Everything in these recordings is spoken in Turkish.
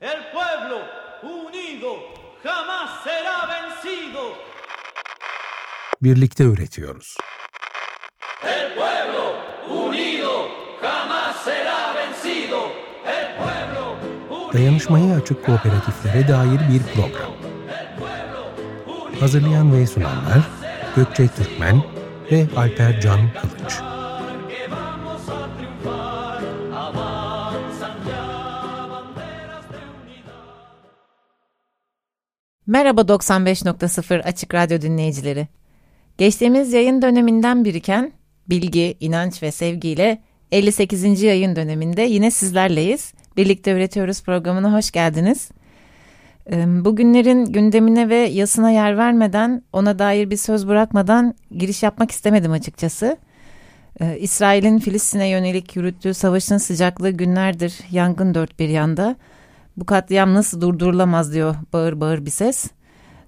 El pueblo unido jamás será vencido. Birlikte üretiyoruz. El pueblo unido jamás será vencido. El pueblo unido. Dayanışmaya açık kooperatiflere dair bir program. Hazırlayan ve sunanlar Gökçe Türkmen ve Alper Can Kılıç. Merhaba 95.0 Açık Radyo dinleyicileri. Geçtiğimiz yayın döneminden biriken bilgi, inanç ve sevgiyle 58. yayın döneminde yine sizlerleyiz. Birlikte Üretiyoruz programına hoş geldiniz. Bugünlerin gündemine ve yasına yer vermeden, ona dair bir söz bırakmadan giriş yapmak istemedim açıkçası. Ee, İsrail'in Filistin'e yönelik yürüttüğü savaşın sıcaklığı günlerdir yangın dört bir yanda. Bu katliam nasıl durdurulamaz diyor bağır bağır bir ses.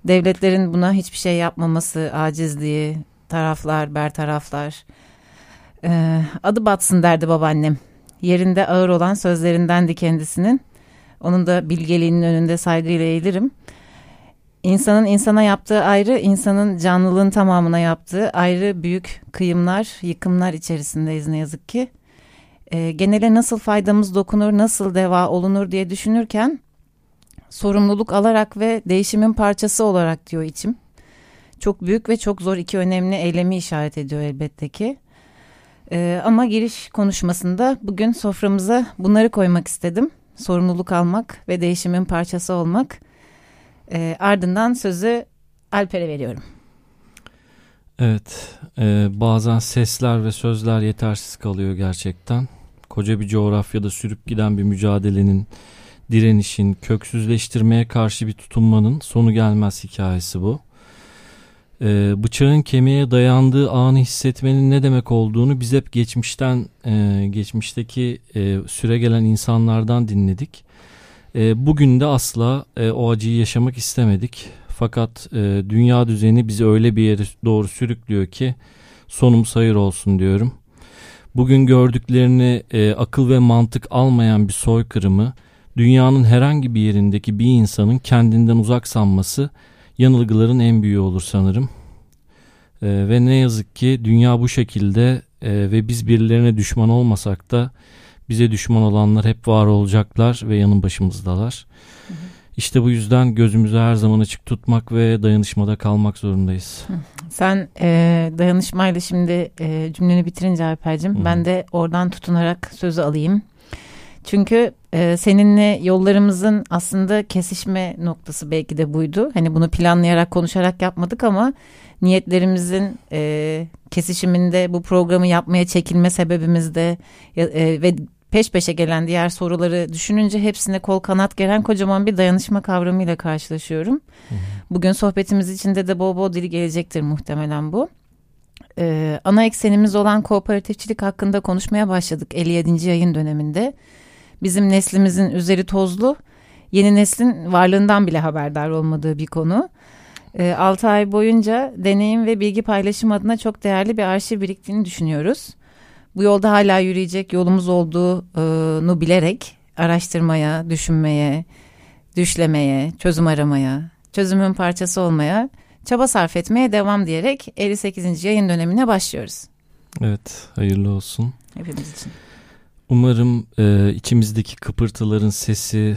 Devletlerin buna hiçbir şey yapmaması, acizliği, taraflar, bertaraflar. Ee, adı batsın derdi babaannem. Yerinde ağır olan sözlerindendi kendisinin. Onun da bilgeliğinin önünde saygıyla eğilirim. İnsanın insana yaptığı ayrı, insanın canlılığın tamamına yaptığı ayrı büyük kıyımlar, yıkımlar içerisindeyiz ne yazık ki. Ee, genele nasıl faydamız dokunur, nasıl deva olunur diye düşünürken sorumluluk alarak ve değişimin parçası olarak diyor içim. Çok büyük ve çok zor iki önemli eylemi işaret ediyor elbette ki. Ee, ama giriş konuşmasında bugün soframıza bunları koymak istedim. Sorumluluk almak ve değişimin parçası olmak. Ee, ardından sözü Alper'e veriyorum. Evet, e, bazen sesler ve sözler yetersiz kalıyor gerçekten. Koca bir coğrafyada sürüp giden bir mücadelenin, direnişin, köksüzleştirmeye karşı bir tutunmanın sonu gelmez hikayesi bu. E, bıçağın kemiğe dayandığı anı hissetmenin ne demek olduğunu biz hep geçmişten, e, geçmişteki e, süre gelen insanlardan dinledik. E, bugün de asla e, o acıyı yaşamak istemedik. Fakat e, dünya düzeni bizi öyle bir yere doğru sürüklüyor ki sonumuz hayır olsun diyorum. Bugün gördüklerini e, akıl ve mantık almayan bir soykırımı dünyanın herhangi bir yerindeki bir insanın kendinden uzak sanması yanılgıların en büyüğü olur sanırım. E, ve ne yazık ki dünya bu şekilde e, ve biz birilerine düşman olmasak da bize düşman olanlar hep var olacaklar ve yanın başımızdalar. İşte bu yüzden gözümüzü her zaman açık tutmak ve dayanışmada kalmak zorundayız. Sen e, dayanışmayla şimdi e, cümleni bitirince Alper'cim Hı ben de oradan tutunarak sözü alayım. Çünkü e, seninle yollarımızın aslında kesişme noktası belki de buydu. Hani bunu planlayarak konuşarak yapmadık ama niyetlerimizin e, kesişiminde bu programı yapmaya çekilme sebebimiz de e, ve peş peşe gelen diğer soruları düşününce hepsine kol kanat gelen kocaman bir dayanışma kavramıyla karşılaşıyorum. Bugün sohbetimiz içinde de bol bol dili gelecektir muhtemelen bu. Ee, ana eksenimiz olan kooperatifçilik hakkında konuşmaya başladık 57. yayın döneminde. Bizim neslimizin üzeri tozlu, yeni neslin varlığından bile haberdar olmadığı bir konu. 6 ay boyunca deneyim ve bilgi paylaşım adına çok değerli bir arşiv biriktiğini düşünüyoruz. Bu yolda hala yürüyecek yolumuz olduğunu bilerek araştırmaya, düşünmeye, düşlemeye, çözüm aramaya, çözümün parçası olmaya, çaba sarf etmeye devam diyerek 58. yayın dönemine başlıyoruz. Evet, hayırlı olsun. Hepimiz için. Umarım e, içimizdeki kıpırtıların sesi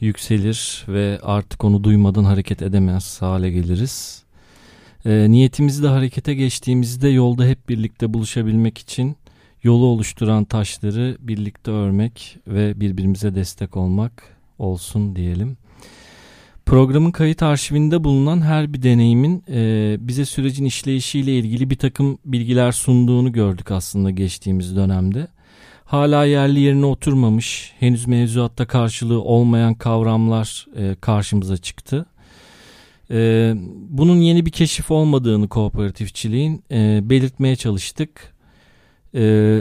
yükselir ve artık onu duymadan hareket edemez hale geliriz. E, niyetimizde harekete geçtiğimizde yolda hep birlikte buluşabilmek için yolu oluşturan taşları birlikte örmek ve birbirimize destek olmak olsun diyelim. Programın kayıt arşivinde bulunan her bir deneyimin e, bize sürecin işleyişiyle ilgili bir takım bilgiler sunduğunu gördük aslında geçtiğimiz dönemde. Hala yerli yerine oturmamış, henüz mevzuatta karşılığı olmayan kavramlar e, karşımıza çıktı. E, bunun yeni bir keşif olmadığını kooperatifçiliğin e, belirtmeye çalıştık. E,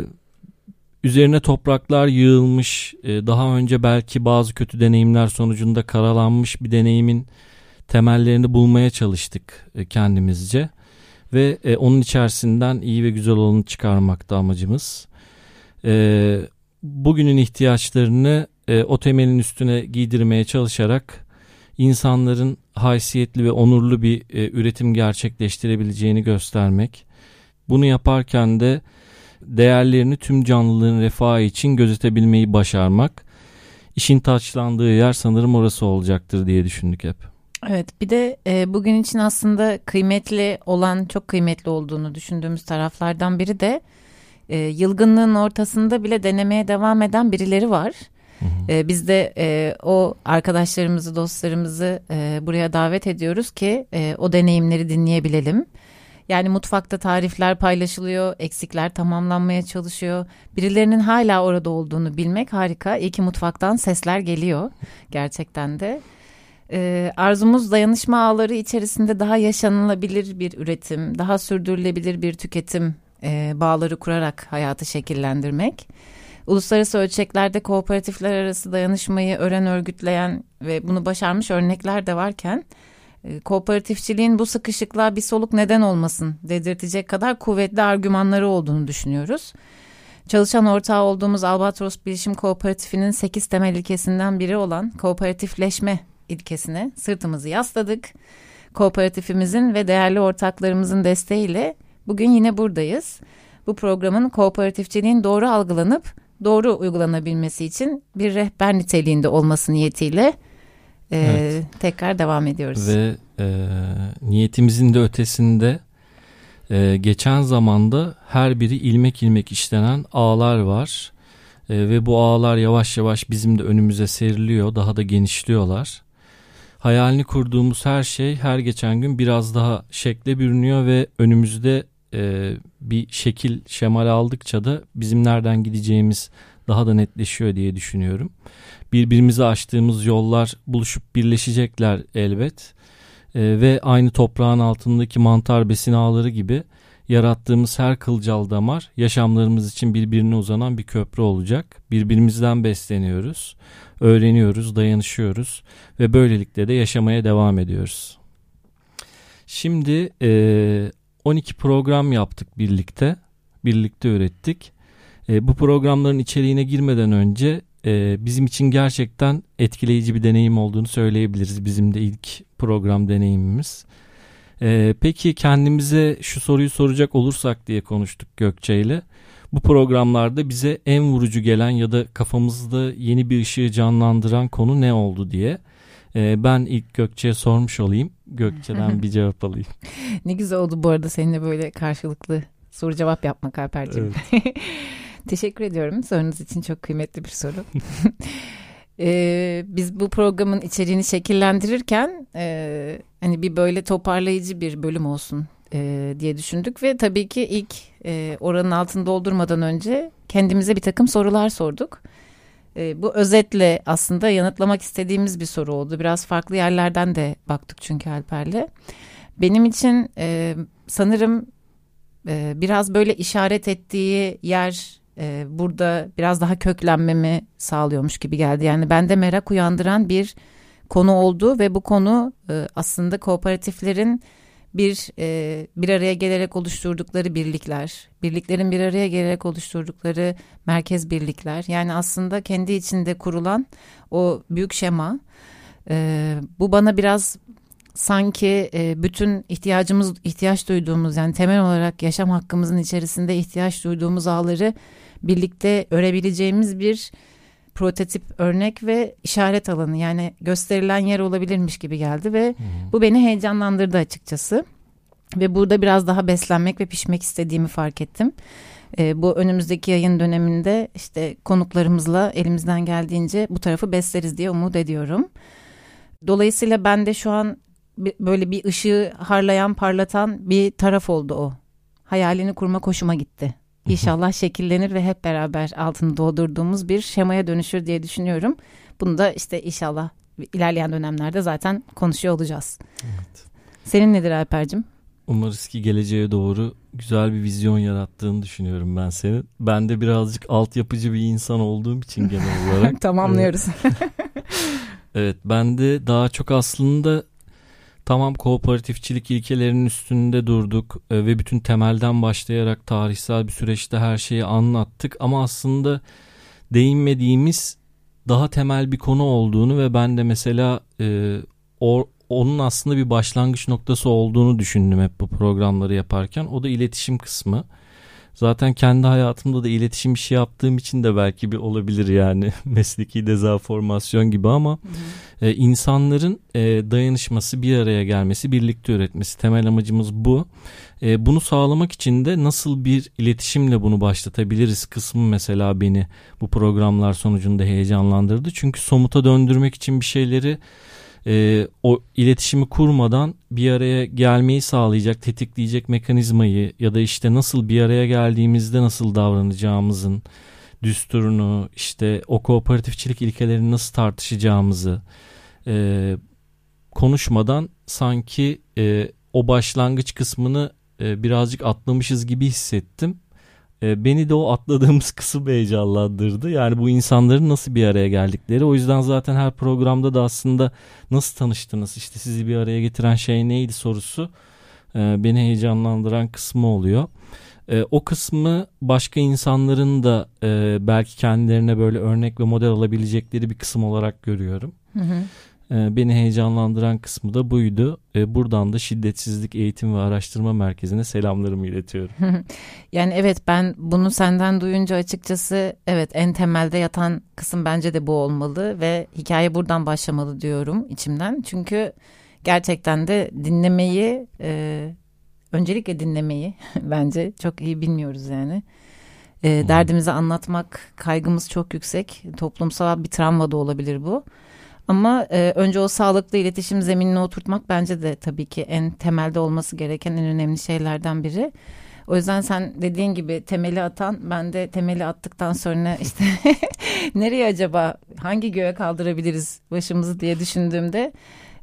üzerine topraklar yığılmış, e, daha önce belki bazı kötü deneyimler sonucunda karalanmış bir deneyimin temellerini bulmaya çalıştık e, kendimizce. Ve e, onun içerisinden iyi ve güzel olanı çıkarmakta amacımız. E, bugünün ihtiyaçlarını e, o temelin üstüne giydirmeye çalışarak insanların haysiyetli ve onurlu bir e, üretim gerçekleştirebileceğini göstermek. Bunu yaparken de değerlerini tüm canlılığın refahı için gözetebilmeyi başarmak. İşin taçlandığı yer sanırım orası olacaktır diye düşündük hep. Evet bir de e, bugün için aslında kıymetli olan çok kıymetli olduğunu düşündüğümüz taraflardan biri de e, yılgınlığın ortasında bile denemeye devam eden birileri var. E, biz de e, o arkadaşlarımızı dostlarımızı e, buraya davet ediyoruz ki e, o deneyimleri dinleyebilelim. Yani mutfakta tarifler paylaşılıyor, eksikler tamamlanmaya çalışıyor. Birilerinin hala orada olduğunu bilmek harika. İyi ki mutfaktan sesler geliyor gerçekten de. Ee, arzumuz dayanışma ağları içerisinde daha yaşanılabilir bir üretim, daha sürdürülebilir bir tüketim e, bağları kurarak hayatı şekillendirmek. Uluslararası ölçeklerde kooperatifler arası dayanışmayı öğren örgütleyen ve bunu başarmış örnekler de varken kooperatifçiliğin bu sıkışıklığa bir soluk neden olmasın dedirtecek kadar kuvvetli argümanları olduğunu düşünüyoruz. Çalışan ortağı olduğumuz Albatros Bilişim Kooperatifi'nin 8 temel ilkesinden biri olan kooperatifleşme ilkesine sırtımızı yasladık. Kooperatifimizin ve değerli ortaklarımızın desteğiyle bugün yine buradayız. Bu programın kooperatifçiliğin doğru algılanıp doğru uygulanabilmesi için bir rehber niteliğinde olması niyetiyle e, Evet. tekrar devam ediyoruz. Ve e, niyetimizin de ötesinde e, geçen zamanda her biri ilmek ilmek işlenen ağlar var. E, ve bu ağlar yavaş yavaş bizim de önümüze seriliyor, daha da genişliyorlar. Hayalini kurduğumuz her şey her geçen gün biraz daha şekle bürünüyor ve önümüzde e, bir şekil şemal aldıkça da bizim nereden gideceğimiz daha da netleşiyor diye düşünüyorum. Birbirimize açtığımız yollar buluşup birleşecekler elbet. E, ve aynı toprağın altındaki mantar besin ağları gibi yarattığımız her kılcal damar yaşamlarımız için birbirine uzanan bir köprü olacak. Birbirimizden besleniyoruz, öğreniyoruz, dayanışıyoruz ve böylelikle de yaşamaya devam ediyoruz. Şimdi e, 12 program yaptık birlikte, birlikte ürettik. E, bu programların içeriğine girmeden önce e, bizim için gerçekten etkileyici bir deneyim olduğunu söyleyebiliriz. Bizim de ilk program deneyimimiz. E, peki kendimize şu soruyu soracak olursak diye konuştuk Gökçe ile. Bu programlarda bize en vurucu gelen ya da kafamızda yeni bir ışığı canlandıran konu ne oldu diye. E, ben ilk Gökçe'ye sormuş olayım. Gökçe'den bir cevap alayım. Ne güzel oldu bu arada seninle böyle karşılıklı soru cevap yapmak Alper'cim. Teşekkür ediyorum. Sorunuz için çok kıymetli bir soru. Ee, biz bu programın içeriğini şekillendirirken e, hani bir böyle toparlayıcı bir bölüm olsun e, diye düşündük ve tabii ki ilk e, oranın altını doldurmadan önce kendimize bir takım sorular sorduk. E, bu özetle aslında yanıtlamak istediğimiz bir soru oldu. Biraz farklı yerlerden de baktık çünkü Alper'le. Benim için e, sanırım e, biraz böyle işaret ettiği yer e, burada biraz daha köklenmemi sağlıyormuş gibi geldi. Yani bende merak uyandıran bir konu oldu ve bu konu e, aslında kooperatiflerin bir e, bir araya gelerek oluşturdukları birlikler, birliklerin bir araya gelerek oluşturdukları merkez birlikler. Yani aslında kendi içinde kurulan o büyük şema. E, bu bana biraz sanki e, bütün ihtiyacımız ihtiyaç duyduğumuz yani temel olarak yaşam hakkımızın içerisinde ihtiyaç duyduğumuz ağları birlikte örebileceğimiz bir prototip örnek ve işaret alanı yani gösterilen yer olabilirmiş gibi geldi ve bu beni heyecanlandırdı açıkçası ve burada biraz daha beslenmek ve pişmek istediğimi fark ettim. E, bu önümüzdeki yayın döneminde işte konuklarımızla elimizden geldiğince bu tarafı besleriz diye umut ediyorum. Dolayısıyla ben de şu an böyle bir ışığı harlayan, parlatan bir taraf oldu o. Hayalini kurma hoşuma gitti. İnşallah şekillenir ve hep beraber altını doldurduğumuz bir şemaya dönüşür diye düşünüyorum. Bunu da işte inşallah ilerleyen dönemlerde zaten konuşuyor olacağız. Senin nedir Alper'cim? Umarız ki geleceğe doğru güzel bir vizyon yarattığını düşünüyorum ben senin. Ben de birazcık altyapıcı bir insan olduğum için genel olarak. Tamamlıyoruz. Evet ben de daha çok aslında tamam kooperatifçilik ilkelerinin üstünde durduk e, ve bütün temelden başlayarak tarihsel bir süreçte her şeyi anlattık ama aslında değinmediğimiz daha temel bir konu olduğunu ve ben de mesela e, o, onun aslında bir başlangıç noktası olduğunu düşündüm hep bu programları yaparken. O da iletişim kısmı. Zaten kendi hayatımda da iletişim işi yaptığım için de belki bir olabilir yani mesleki dezaformasyon gibi ama e, insanların e, dayanışması, bir araya gelmesi, birlikte üretmesi temel amacımız bu. E, bunu sağlamak için de nasıl bir iletişimle bunu başlatabiliriz kısmı mesela beni bu programlar sonucunda heyecanlandırdı. Çünkü somuta döndürmek için bir şeyleri e, o iletişimi kurmadan bir araya gelmeyi sağlayacak, tetikleyecek mekanizmayı ya da işte nasıl bir araya geldiğimizde nasıl davranacağımızın düsturunu, işte o kooperatifçilik ilkelerini nasıl tartışacağımızı e, konuşmadan sanki e, o başlangıç kısmını e, birazcık atlamışız gibi hissettim. E, beni de o atladığımız kısım heyecanlandırdı. Yani bu insanların nasıl bir araya geldikleri. O yüzden zaten her programda da aslında nasıl tanıştınız, işte sizi bir araya getiren şey neydi sorusu e, beni heyecanlandıran kısmı oluyor. E, o kısmı başka insanların da e, belki kendilerine böyle örnek ve model alabilecekleri bir kısım olarak görüyorum. Hı hı. E, beni heyecanlandıran kısmı da buydu. E, buradan da Şiddetsizlik Eğitim ve Araştırma Merkezi'ne selamlarımı iletiyorum. Yani evet ben bunu senden duyunca açıkçası evet en temelde yatan kısım bence de bu olmalı ve hikaye buradan başlamalı diyorum içimden. Çünkü gerçekten de dinlemeyi e, öncelikle dinlemeyi bence çok iyi bilmiyoruz yani. E, derdimizi anlatmak kaygımız çok yüksek toplumsal bir travma da olabilir bu. Ama e, önce o sağlıklı iletişim zeminine oturtmak bence de tabii ki en temelde olması gereken en önemli şeylerden biri. O yüzden sen dediğin gibi temeli atan ben de temeli attıktan sonra işte nereye acaba hangi göğe kaldırabiliriz başımızı diye düşündüğümde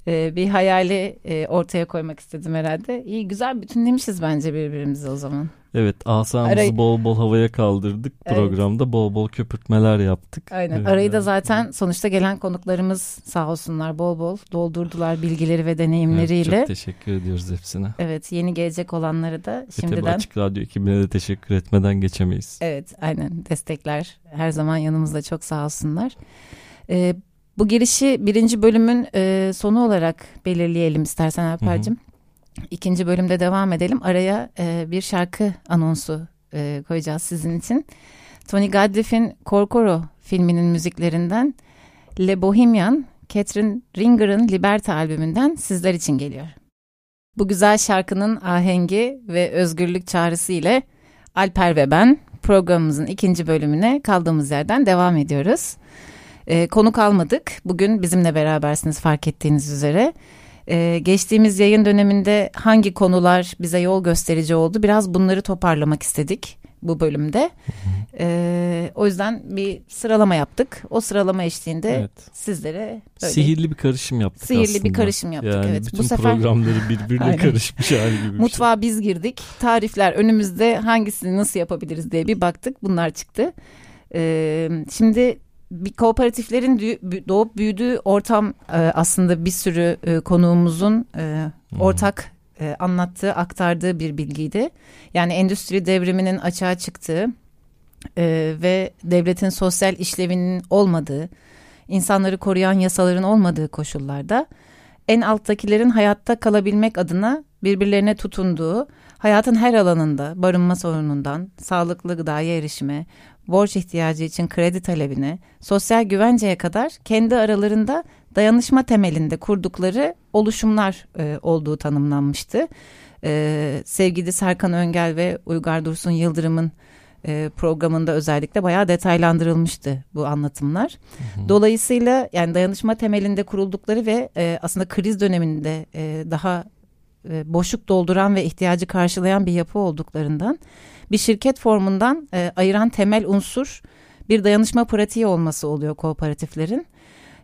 e, bir hayali e, ortaya koymak istedim herhalde. İyi güzel bütünlemişiz bence birbirimizi o zaman. Evet asamızı Arayı- bol bol havaya kaldırdık. Evet. Programda bol bol köpürtmeler yaptık. Aynen. Evet. Arayı da zaten sonuçta gelen konuklarımız sağ olsunlar bol bol doldurdular bilgileri ve Evet, deneyimleriyle. çok teşekkür ediyoruz hepsine. Evet yeni gelecek olanları da Ve tabii şimdiden Açık Radyo ekibine de teşekkür etmeden geçemeyiz. evet aynen destekler her zaman yanımızda çok sağ olsunlar. Ee, bu girişi birinci bölümün e, sonu olarak belirleyelim istersen Alper'cim. İkinci bölümde devam edelim. Araya e, bir şarkı anonsu e, koyacağız sizin için. Tony Gadliff'in Korkoro filminin müziklerinden Le Bohemian, Catherine Ringer'ın Liberta albümünden sizler için geliyor. Bu güzel şarkının ahengi ve özgürlük çağrısı ile Alper ve ben programımızın ikinci bölümüne kaldığımız yerden devam ediyoruz. Ee, konuk almadık. Bugün bizimle berabersiniz fark ettiğiniz üzere. Ee, geçtiğimiz yayın döneminde hangi konular bize yol gösterici oldu? Biraz bunları toparlamak istedik bu bölümde. Ee, o yüzden bir sıralama yaptık. O sıralama eşliğinde Evet. sizlere böyle Sihirli bir karışım yaptık Sihirli aslında. bir karışım yaptık, Yani evet. Bu bütün sefer- programları birbirine karışmış hali gibi bir şey. Mutfağa biz girdik. Tarifler önümüzde hangisini nasıl yapabiliriz diye bir baktık. Bunlar çıktı. Ee, şimdi bir kooperatiflerin doğup büyüdüğü ortam e, aslında bir sürü e, konuğumuzun e, ortak anlattığı, aktardığı bir bilgiydi. Yani endüstri devriminin açığa çıktığı ve devletin sosyal işlevinin olmadığı, insanları koruyan yasaların olmadığı koşullarda en alttakilerin hayatta kalabilmek adına birbirlerine tutunduğu, hayatın her alanında barınma sorunundan, sağlıklı gıdaya erişime, borç ihtiyacı için kredi talebine, sosyal güvenceye kadar kendi aralarında dayanışma temelinde kurdukları oluşumlar e, olduğu tanımlanmıştı. E, sevgili Serkan Öngel ve Uygar Dursun Yıldırım'ın e, programında özellikle bayağı detaylandırılmıştı bu anlatımlar. Dolayısıyla yani dayanışma temelinde kuruldukları ve e, aslında kriz döneminde e, daha e, boşluk dolduran ve ihtiyacı karşılayan bir yapı olduklarından bir şirket formundan e, ayıran temel unsur bir dayanışma pratiği olması oluyor kooperatiflerin.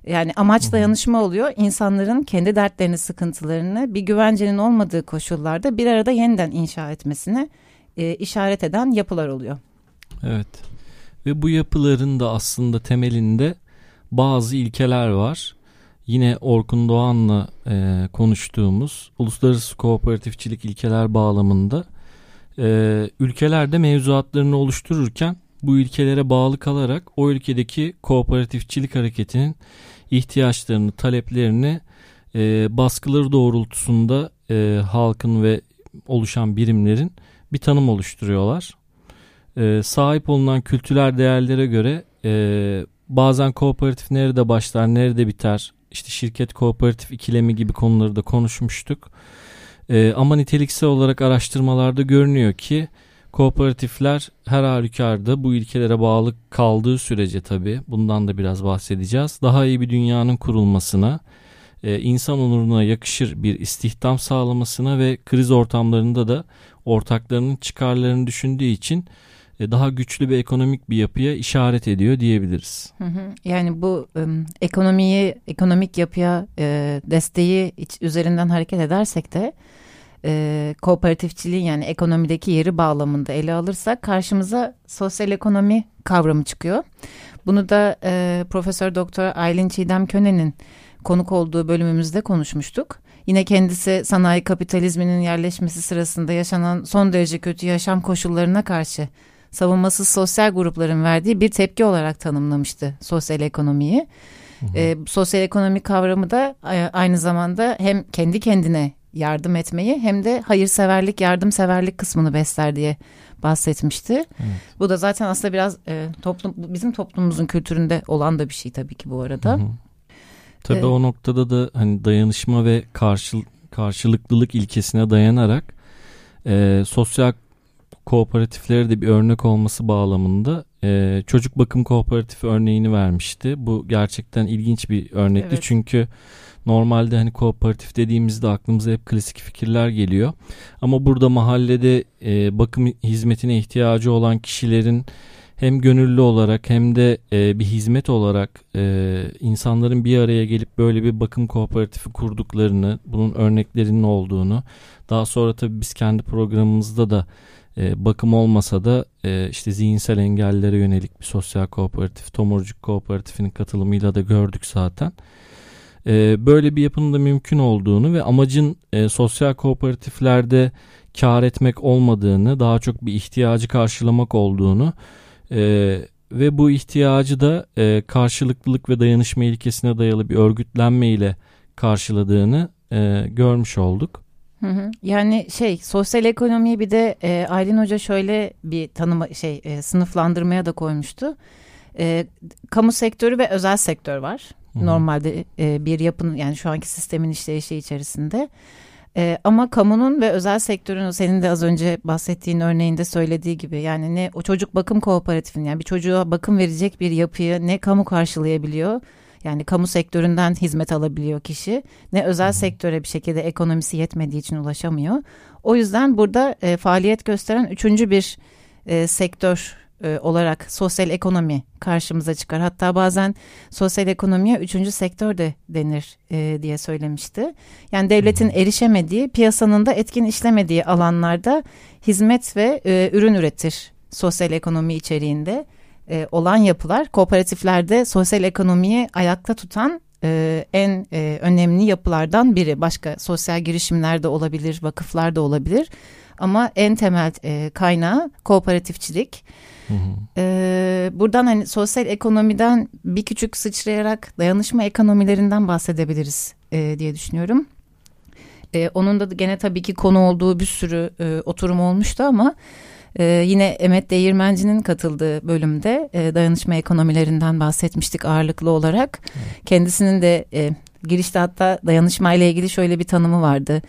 Yani amaç dayanışma oluyor. İnsanların kendi dertlerini, sıkıntılarını bir güvencenin olmadığı koşullarda bir arada yeniden inşa etmesine e, işaret eden yapılar oluyor. Evet. Ve bu yapıların da aslında temelinde bazı ilkeler var. Yine Orkun Doğan'la e, konuştuğumuz uluslararası kooperatifçilik ilkeler bağlamında e, ülkelerde mevzuatlarını oluştururken bu ülkelere bağlı kalarak o ülkedeki kooperatifçilik hareketinin ihtiyaçlarını, taleplerini e, baskıları doğrultusunda e, halkın ve oluşan birimlerin bir tanım oluşturuyorlar. E, sahip olunan kültürel değerlere göre e, bazen kooperatif nerede başlar, nerede biter, işte şirket kooperatif ikilemi gibi konuları da konuşmuştuk. E, ama niteliksel olarak araştırmalarda görünüyor ki kooperatifler her halükarda bu ilkelere bağlı kaldığı sürece tabii bundan da biraz bahsedeceğiz. Daha iyi bir dünyanın kurulmasına, e, insan onuruna yakışır bir istihdam sağlamasına ve kriz ortamlarında da ortaklarının çıkarlarını düşündüğü için daha güçlü bir ekonomik bir yapıya işaret ediyor diyebiliriz. Yani bu ekonomiyi, ekonomik yapıya e, desteği üzerinden hareket edersek de e, kooperatifçiliğin yani ekonomideki yeri bağlamında ele alırsak karşımıza sosyal ekonomi kavramı çıkıyor. Bunu da e, Profesör Doktor Aylin Çiğdem Könen'in konuk olduğu bölümümüzde konuşmuştuk. Yine kendisi sanayi kapitalizminin yerleşmesi sırasında yaşanan son derece kötü yaşam koşullarına karşı savunmasız sosyal grupların verdiği bir tepki olarak tanımlamıştı sosyal ekonomiyi. E, sosyal ekonomi kavramı da aynı zamanda hem kendi kendine yardım etmeyi hem de hayırseverlik, yardımseverlik kısmını besler diye bahsetmişti. Evet. Bu da zaten aslında biraz e, toplum bizim toplumumuzun kültüründe olan da bir şey tabii ki bu arada. Hı hı. Tabii Ee, o noktada da hani dayanışma ve karşıl karşılıklılık ilkesine dayanarak e, sosyal kooperatiflere de bir örnek olması bağlamında e, çocuk bakım kooperatifi örneğini vermişti. Bu gerçekten ilginç bir örnekti Evet. çünkü normalde hani kooperatif dediğimizde aklımıza hep klasik fikirler geliyor. Ama burada mahallede e, bakım hizmetine ihtiyacı olan kişilerin hem gönüllü olarak hem de e, bir hizmet olarak e, insanların bir araya gelip böyle bir bakım kooperatifi kurduklarını, bunun örneklerinin olduğunu, daha sonra tabii biz kendi programımızda da e, bakım olmasa da e, işte zihinsel engellere yönelik bir sosyal kooperatif, Tomurcuk Kooperatifinin katılımıyla da gördük zaten. E, böyle bir yapının da mümkün olduğunu ve amacın e, sosyal kooperatiflerde kar etmek olmadığını, daha çok bir ihtiyacı karşılamak olduğunu e, ve bu ihtiyacı da e, karşılıklılık ve dayanışma ilkesine dayalı bir örgütlenme ile karşıladığını e, görmüş olduk. Hı hı. Yani şey sosyal ekonomiyi bir de e, Aylin Hoca şöyle bir tanıma şey e, sınıflandırmaya da koymuştu. E, kamu sektörü ve özel sektör var. Hı hı. Normalde e, bir yapının yani şu anki sistemin işleyişi içerisinde. E, ama kamunun ve özel sektörün senin de az önce bahsettiğin örneğinde söylediği gibi yani ne o çocuk bakım kooperatifinin yani bir çocuğa bakım verecek bir yapıyı ne kamu karşılayabiliyor. Yani kamu sektöründen hizmet alabiliyor kişi ne özel sektöre bir şekilde ekonomisi yetmediği için ulaşamıyor. O yüzden burada e, faaliyet gösteren üçüncü bir e, sektör e, olarak sosyal ekonomi karşımıza çıkar. Hatta bazen sosyal ekonomiye üçüncü sektör de denir e, diye söylemişti. Yani devletin erişemediği, piyasanın da etkin işlemediği alanlarda hizmet ve e, ürün üretir sosyal ekonomi içeriğinde e, olan yapılar. Kooperatiflerde sosyal ekonomiyi ayakta tutan e, en e, önemli yapılardan biri. Başka sosyal girişimler de olabilir, vakıflar da olabilir. Ama en temel e, kaynağı kooperatifçilik. Hı hı. Ee, buradan hani sosyal ekonomiden bir küçük sıçrayarak dayanışma ekonomilerinden bahsedebiliriz e, diye düşünüyorum. E, onun da gene tabii ki konu olduğu bir sürü e, oturum olmuştu ama e, yine Emet Değirmenci'nin katıldığı bölümde e, dayanışma ekonomilerinden bahsetmiştik ağırlıklı olarak. Kendisinin de e, girişte hatta dayanışma ile ilgili şöyle bir tanımı vardı.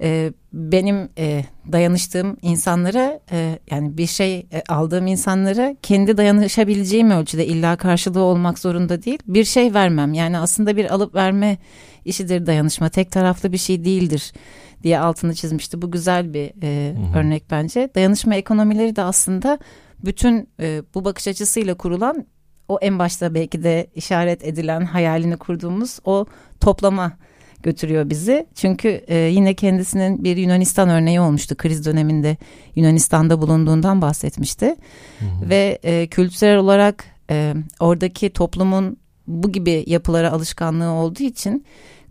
E, benim e, dayanıştığım insanlara e, yani bir şey e, aldığım insanlara kendi dayanışabileceğim ölçüde illa karşılığı olmak zorunda değil bir şey vermem yani aslında bir alıp verme işidir dayanışma tek taraflı bir şey değildir diye altını çizmişti bu güzel bir e, örnek bence dayanışma ekonomileri de aslında bütün e, bu bakış açısıyla kurulan o en başta belki de işaret edilen hayalini kurduğumuz o toplama götürüyor bizi. Çünkü e, yine kendisinin bir Yunanistan örneği olmuştu. Kriz döneminde Yunanistan'da bulunduğundan bahsetmişti. Ve e, kültürel olarak e, oradaki toplumun bu gibi yapılara alışkanlığı olduğu için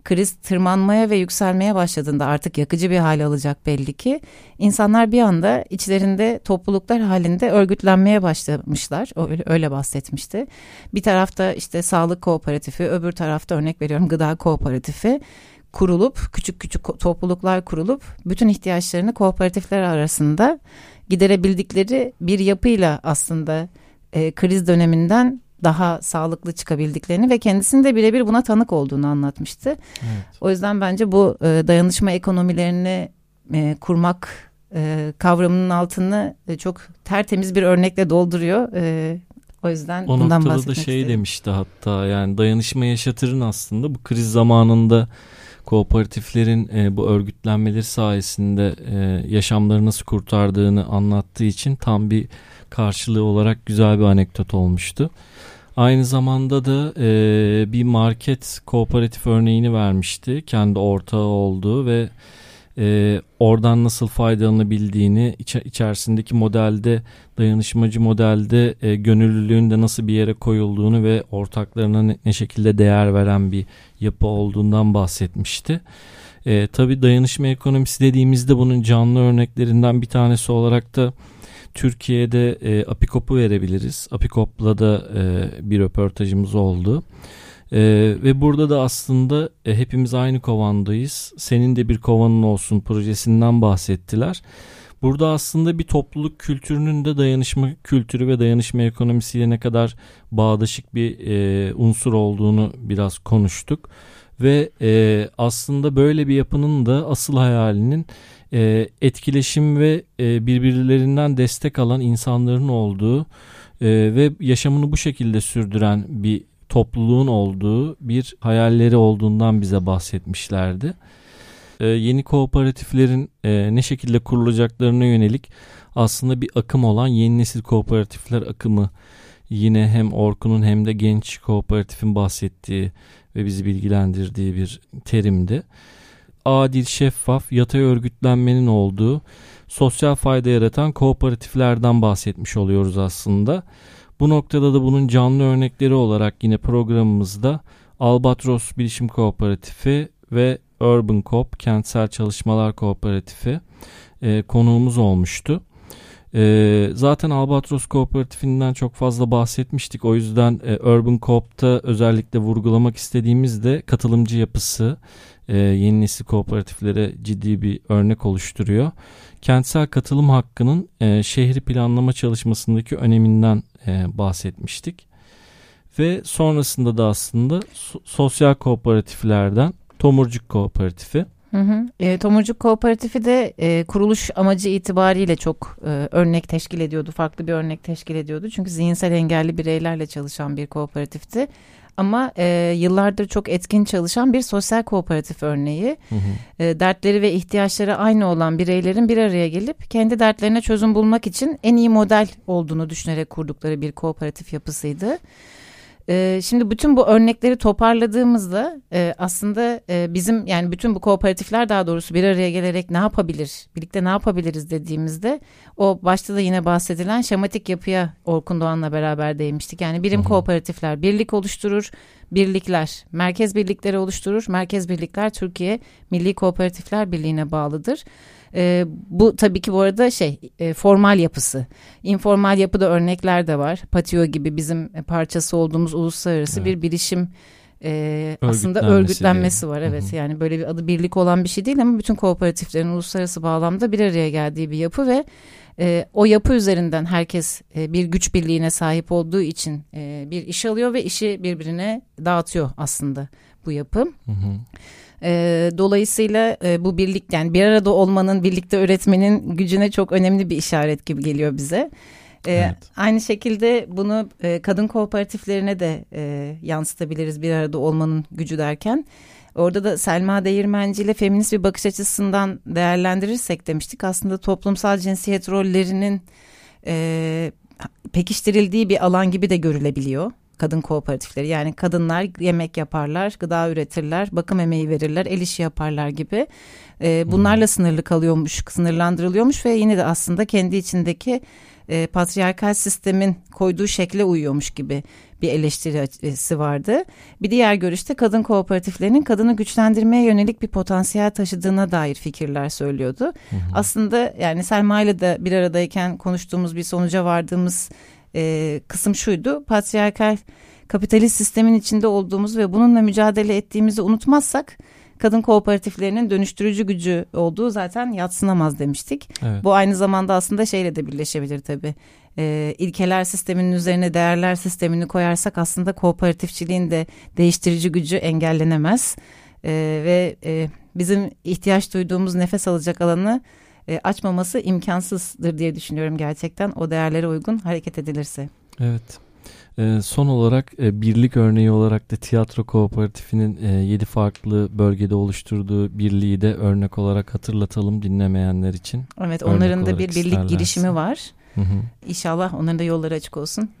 kriz tırmanmaya ve yükselmeye başladığında artık yakıcı bir hale alacak belli ki insanlar bir anda içlerinde topluluklar halinde örgütlenmeye başlamışlar. Öyle, öyle bahsetmişti. Bir tarafta işte sağlık kooperatifi, öbür tarafta örnek veriyorum gıda kooperatifi kurulup küçük küçük topluluklar kurulup bütün ihtiyaçlarını kooperatifler arasında giderebildikleri bir yapıyla aslında e, kriz döneminden daha sağlıklı çıkabildiklerini ve kendisinin de birebir buna tanık olduğunu anlatmıştı. Evet. O yüzden bence bu e, dayanışma ekonomilerini e, kurmak e, kavramının altını e, çok tertemiz bir örnekle dolduruyor. E, o yüzden o bundan noktada da şey istedim. demişti hatta yani dayanışma yaşatırın aslında bu kriz zamanında kooperatiflerin e, bu örgütlenmeleri sayesinde e, yaşamları nasıl kurtardığını anlattığı için tam bir karşılığı olarak güzel bir anekdot olmuştu. Aynı zamanda da e, bir market kooperatif örneğini vermişti. Kendi ortağı olduğu ve e, oradan nasıl faydalanabildiğini iç, içerisindeki modelde dayanışmacı modelde e, gönüllülüğün de nasıl bir yere koyulduğunu ve ortaklarına ne, ne şekilde değer veren bir yapı olduğundan bahsetmişti. E, tabii dayanışma ekonomisi dediğimizde bunun canlı örneklerinden bir tanesi olarak da Türkiye'de e, Apikop'u verebiliriz. Apikop'la da e, bir röportajımız oldu. E, ve burada da aslında e, hepimiz aynı kovandayız. Senin de bir kovanın olsun projesinden bahsettiler. Burada aslında bir topluluk kültürünün de dayanışma kültürü ve dayanışma ekonomisiyle ne kadar bağdaşık bir e, unsur olduğunu biraz konuştuk. Ve e, aslında böyle bir yapının da asıl hayalinin e, etkileşim ve e, birbirlerinden destek alan insanların olduğu e, ve yaşamını bu şekilde sürdüren bir topluluğun olduğu bir hayalleri olduğundan bize bahsetmişlerdi. E, yeni kooperatiflerin e, ne şekilde kurulacaklarına yönelik aslında bir akım olan yeni nesil kooperatifler akımı yine hem Orkun'un hem de genç kooperatifin bahsettiği ve bizi bilgilendirdiği bir terimdi adil, şeffaf, yatay örgütlenmenin olduğu sosyal fayda yaratan kooperatiflerden bahsetmiş oluyoruz aslında. Bu noktada da bunun canlı örnekleri olarak yine programımızda Albatros Bilişim Kooperatifi ve Urban Coop Kentsel Çalışmalar Kooperatifi e, konuğumuz olmuştu. E, zaten Albatros Kooperatifinden çok fazla bahsetmiştik. O yüzden e, Urban Coop'ta özellikle vurgulamak istediğimiz de katılımcı yapısı, e, yeni nesil kooperatiflere ciddi bir örnek oluşturuyor. Kentsel katılım hakkının e, şehri planlama çalışmasındaki öneminden e, bahsetmiştik. Ve sonrasında da aslında so- sosyal kooperatiflerden Tomurcuk Kooperatifi. Hı hı. E, Tomurcuk Kooperatifi de e, kuruluş amacı itibariyle çok e, örnek teşkil ediyordu. Farklı bir örnek teşkil ediyordu. Çünkü zihinsel engelli bireylerle çalışan bir kooperatifti. Ama e, yıllardır çok etkin çalışan bir sosyal kooperatif örneği. Hı hı. E, dertleri ve ihtiyaçları aynı olan bireylerin bir araya gelip kendi dertlerine çözüm bulmak için en iyi model olduğunu düşünerek kurdukları bir kooperatif yapısıydı. E, şimdi bütün bu örnekleri toparladığımızda e, aslında e, bizim yani bütün bu kooperatifler daha doğrusu bir araya gelerek ne yapabilir, birlikte ne yapabiliriz dediğimizde o başta da yine bahsedilen şematik yapıya Orkun Doğan'la beraber değinmiştik. Yani birim Hı-hı. kooperatifler birlik oluşturur, birlikler merkez birlikleri oluşturur. Merkez birlikler Türkiye Milli Kooperatifler Birliği'ne bağlıdır. E, bu tabii ki bu arada şey e, formal yapısı. informal yapıda örnekler de var. Patio gibi bizim parçası olduğumuz uluslararası evet. bir bilişim e, aslında örgütlenmesi diye. var. Evet Hı-hı. yani böyle bir adı birlik olan bir şey değil ama bütün kooperatiflerin uluslararası bağlamda bir araya geldiği bir yapı ve e, o yapı üzerinden herkes e, bir güç birliğine sahip olduğu için e, bir iş alıyor ve işi birbirine dağıtıyor aslında bu yapı. Hı hı. E, dolayısıyla e, bu birlik yani bir arada olmanın birlikte öğretmenin gücüne çok önemli bir işaret gibi geliyor bize. E, evet. Aynı şekilde bunu e, kadın kooperatiflerine de e, yansıtabiliriz bir arada olmanın gücü derken. Orada da Selma Değirmenci ile feminist bir bakış açısından değerlendirirsek demiştik. Aslında toplumsal cinsiyet rollerinin e, pekiştirildiği bir alan gibi de görülebiliyor kadın kooperatifleri. Yani kadınlar yemek yaparlar, gıda üretirler, bakım emeği verirler, el işi yaparlar gibi. E, bunlarla hmm. sınırlı kalıyormuş, sınırlandırılıyormuş ve yine de aslında kendi içindeki e, patriarkal sistemin koyduğu şekle uyuyormuş gibi bir eleştirisi vardı. Bir diğer görüşte kadın kooperatiflerinin kadını güçlendirmeye yönelik bir potansiyel taşıdığına dair fikirler söylüyordu. Hı hı. Aslında yani Selma ile de bir aradayken konuştuğumuz bir sonuca vardığımız e, kısım şuydu. Patriarkal kapitalist sistemin içinde olduğumuz ve bununla mücadele ettiğimizi unutmazsak kadın kooperatiflerinin dönüştürücü gücü olduğu zaten yatsınamaz demiştik. Evet. Bu aynı zamanda aslında şeyle de birleşebilir tabii. Ee, ilkeler sisteminin üzerine değerler sistemini koyarsak aslında kooperatifçiliğin de değiştirici gücü engellenemez. Ee, ve e, bizim ihtiyaç duyduğumuz nefes alacak alanı e, açmaması imkansızdır diye düşünüyorum gerçekten o değerlere uygun hareket edilirse. Evet. Ee, son olarak e, birlik örneği olarak da tiyatro kooperatifinin e, 7 farklı bölgede oluşturduğu birliği de örnek olarak hatırlatalım dinlemeyenler için. Evet onların da bir birlik isterlerse. girişimi var. Hı hı. İnşallah onların da yolları açık olsun.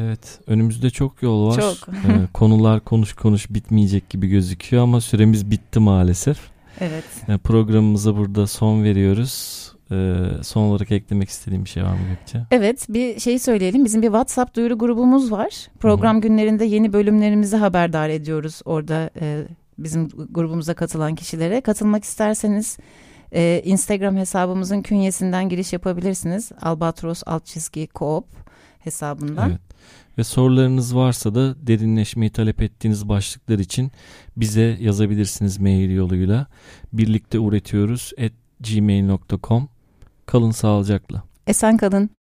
Evet önümüzde çok yol var. Çok. Ee, konular konuş konuş bitmeyecek gibi gözüküyor ama süremiz bitti maalesef. Evet. Ee, programımıza burada son veriyoruz. Ee, son olarak eklemek istediğim bir şey var mı Gökçe? Evet bir şey söyleyelim. Bizim bir WhatsApp duyuru grubumuz var. Program günlerinde yeni bölümlerimizi haberdar ediyoruz orada e, bizim grubumuza katılan kişilere. Katılmak isterseniz e, Instagram hesabımızın künyesinden giriş yapabilirsiniz. Albatros alt çizgi koop hesabından. Evet. Ve sorularınız varsa da derinleşmeyi talep ettiğiniz başlıklar için bize yazabilirsiniz mail yoluyla. Birlikte üretiyoruz at gmail.com. Kalın sağlıcakla. Esen kalın.